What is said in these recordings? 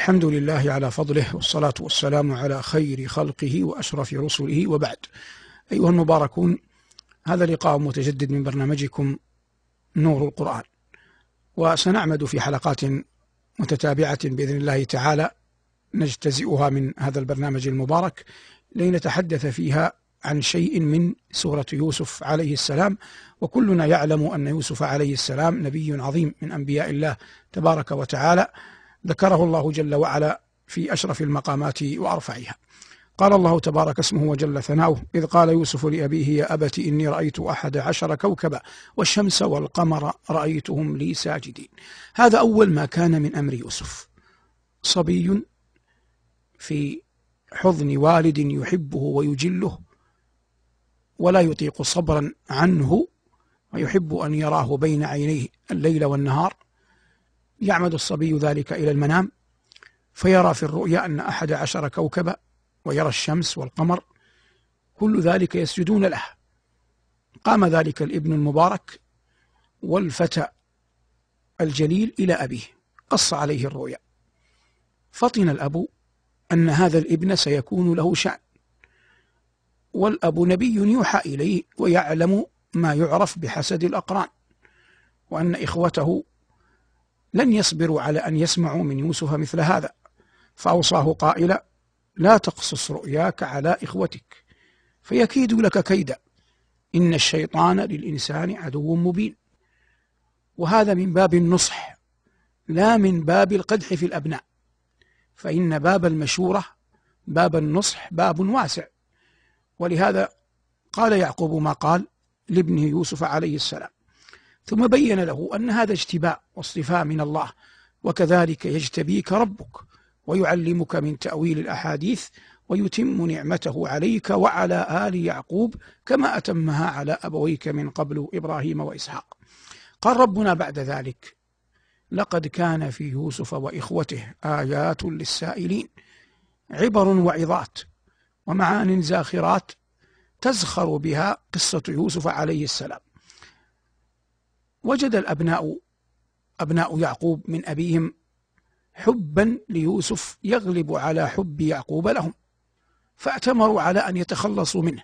الحمد لله على فضله والصلاة والسلام على خير خلقه وأشرف رسله وبعد. أيها المباركون هذا لقاء متجدد من برنامجكم نور القرآن. وسنعمد في حلقات متتابعة بإذن الله تعالى. نجتزئها من هذا البرنامج المبارك لنتحدث فيها عن شيء من سورة يوسف عليه السلام. وكلنا يعلم أن يوسف عليه السلام نبي عظيم من أنبياء الله تبارك وتعالى. ذكره الله جل وعلا في أشرف المقامات وأرفعها. قال الله تبارك اسمه وجل ثناؤه إذ قال يوسف لأبيه يا أبت إني رأيت أحد عشر كوكبا والشمس والقمر رأيتهم لي ساجدين. هذا أول ما كان من أمر يوسف. صبي في حضن والد يحبه ويجله ولا يطيق صبرا عنه ويحب أن يراه بين عينيه الليل والنهار. يعمد الصبي ذلك إلى المنام فيرى في الرؤيا أن أحد عشر كوكبا ويرى الشمس والقمر كل ذلك يسجدون له. قام ذلك الابن المبارك والفتى الجليل إلى أبيه قص عليه الرؤيا. فطن الأب أن هذا الابن سيكون له شأن والأب نبي يوحى إليه ويعلم ما يعرف بحسد الأقران وأن إخوته لن يصبروا على أن يسمعوا من يوسف مثل هذا. فأوصاه قائلا لا تقصص رؤياك على إخوتك فيكيد لك كيدا. إن الشيطان للإنسان عدو مبين. وهذا من باب النصح لا من باب القدح في الأبناء. فإن باب المشورة باب النصح باب واسع. ولهذا قال يعقوب ما قال لابنه يوسف عليه السلام ثم بين له أن هذا اجتباء واصطفاء من الله وكذلك يجتبيك ربك ويعلمك من تأويل الأحاديث ويتم نعمته عليك وعلى آل يعقوب كما أتمها على أبويك من قبل إبراهيم وإسحاق. قال ربنا بعد ذلك لقد كان في يوسف وإخوته آيات للسائلين عبر وعظات ومعان زاخرات تزخر بها قصة يوسف عليه السلام. وجد الأبناء أبناء يعقوب من أبيهم حبا ليوسف يغلب على حب يعقوب لهم فأتمروا على أن يتخلصوا منه.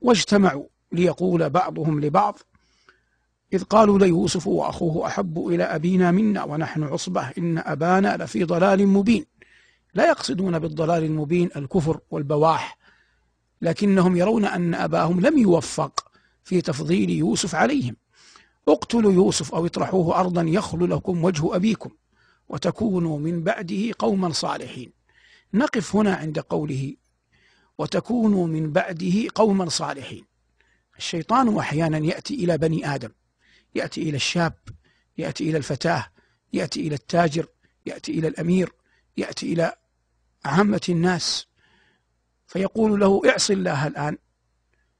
واجتمعوا ليقول بعضهم لبعض إذ قالوا ليوسف وأخوه أحب إلى أبينا منا ونحن عصبة إن أبانا لفي ضلال مبين. لا يقصدون بالضلال المبين الكفر والبواح لكنهم يرون أن أباهم لم يوفق في تفضيل يوسف عليهم. اقتلوا يوسف أو اطرحوه أرضا يخل لكم وجه أبيكم وتكونوا من بعده قوما صالحين. نقف هنا عند قوله وتكونوا من بعده قوما صالحين. الشيطان أحيانا يأتي إلى بني آدم يأتي إلى الشاب يأتي إلى الفتاة يأتي إلى التاجر يأتي إلى الأمير يأتي إلى عامة الناس فيقول له اعص الله الآن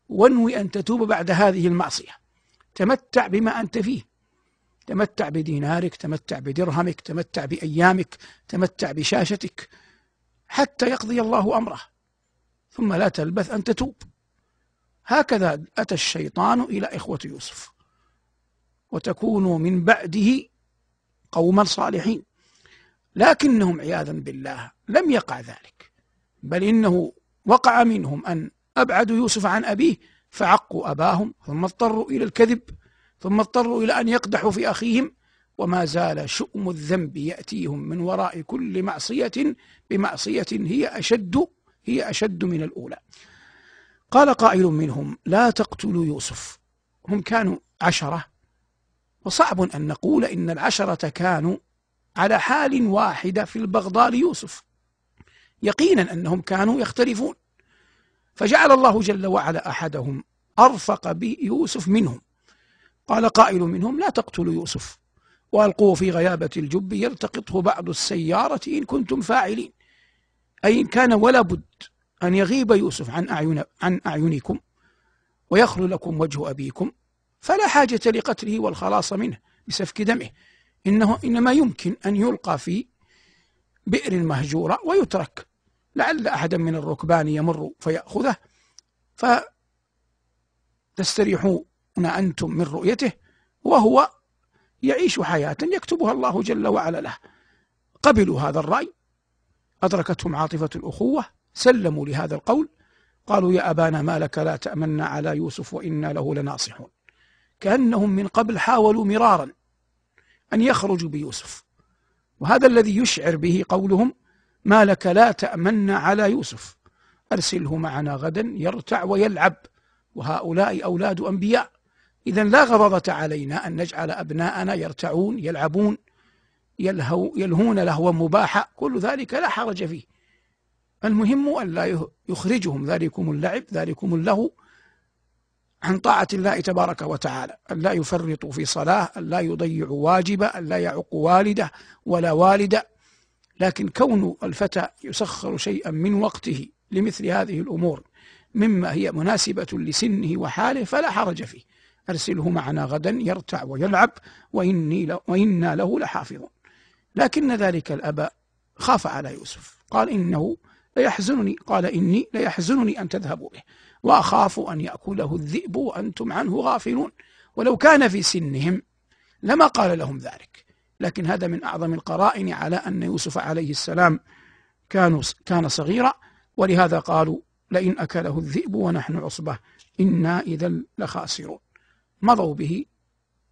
وانوي أن تتوب بعد هذه المعصية. تمتع بما أنت فيه. تمتع بدينارك تمتع بدرهمك تمتع بأيامك تمتع بشاشتك حتى يقضي الله أمره. ثم لا تلبث أن تتوب. هكذا أتى الشيطان إلى إخوة يوسف. وتكونوا من بعده قوما صالحين. لكنهم عياذا بالله لم يقع ذلك. بل إنه وقع منهم أن أبعدوا يوسف عن أبيه. فعقوا أباهم ثم اضطروا إلى الكذب ثم اضطروا إلى أن يقدحوا في أخيهم وما زال شؤم الذنب يأتيهم من وراء كل معصية بمعصية هي أشد هي أشد من الأولى. قال قائل منهم لا تقتلوا يوسف. هم كانوا عشرة. وصعب أن نقول إن العشرة كانوا على حال واحدة في البغضاء ليوسف. يقينا أنهم كانوا يختلفون. فجعل الله جل وعلا أحدهم أرفق بيوسف منهم. قال قائل منهم لا تقتلوا يوسف. وألقوه في غيابة الجب يلتقطه بعض السيارة إن كنتم فاعلين. أي إن كان ولا بد أن يغيب يوسف عن أعين عن أعينكم ويخلو لكم وجه أبيكم فلا حاجة لقتله والخلاص منه بسفك دمه. إنه إنما يمكن أن يلقى في بئر مهجورة ويترك لعل أحدا من الركبان يمر فيأخذه فتستريحون أنتم من رؤيته وهو يعيش حياة يكتبها الله جل وعلا له. قبلوا هذا الرأي أدركتهم عاطفة الأخوة سلموا لهذا القول قالوا يا أبانا ما لك لا تأمنا على يوسف وإنا له لناصحون. كأنهم من قبل حاولوا مرارا أن يخرجوا بيوسف وهذا الذي يشعر به قولهم ما لك لا تأمن على يوسف. أرسله معنا غدا يرتع ويلعب وهؤلاء أولاد أنبياء. إذا لا غضضة علينا أن نجعل أبناءنا يرتعون يلعبون يلهو يلهون لهوا مباحا كل ذلك لا حرج فيه. المهم أن لا يخرجهم. ذلكم اللعب ذلكم اللهو عن طاعة الله تبارك وتعالى. أن لا يفرطوا في صلاة أن لا يضيعوا واجبة أن لا يعق والدة ولا والدة. لكن كون الفتى يسخر شيئا من وقته لمثل هذه الأمور مما هي مناسبة لسنه وحاله فلا حرج فيه. أرسله معنا غدا يرتع ويلعب وإني وإنا له لحافظون. لكن ذلك الأب خاف على يوسف. قال إنه ليحزنني قال إني ليحزنني أن تذهبوا به. وأخاف أن يأكله الذئب وأنتم عنه غافلون. ولو كان في سنهم لما قال لهم ذلك. لكن هذا من أعظم القرائن على أن يوسف عليه السلام كان كان صغيرا ولهذا قالوا لئن أكله الذئب ونحن عصبة إنا إذا لخاسرون. مضوا به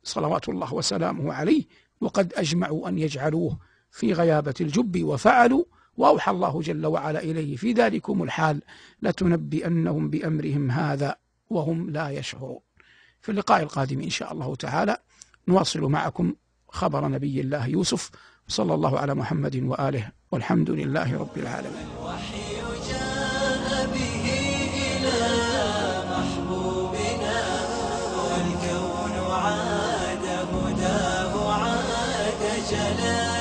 صلوات الله وسلامه عليه وقد أجمعوا أن يجعلوه في غيابة الجب وفعلوا وأوحى الله جل وعلا إليه في ذلكم الحال لتنبئنهم بأمرهم هذا وهم لا يشعرون. في اللقاء القادم إن شاء الله تعالى نواصل معكم خبر نبي الله يوسف صلى الله على محمد وآله والحمد لله رب العالمين Yeah.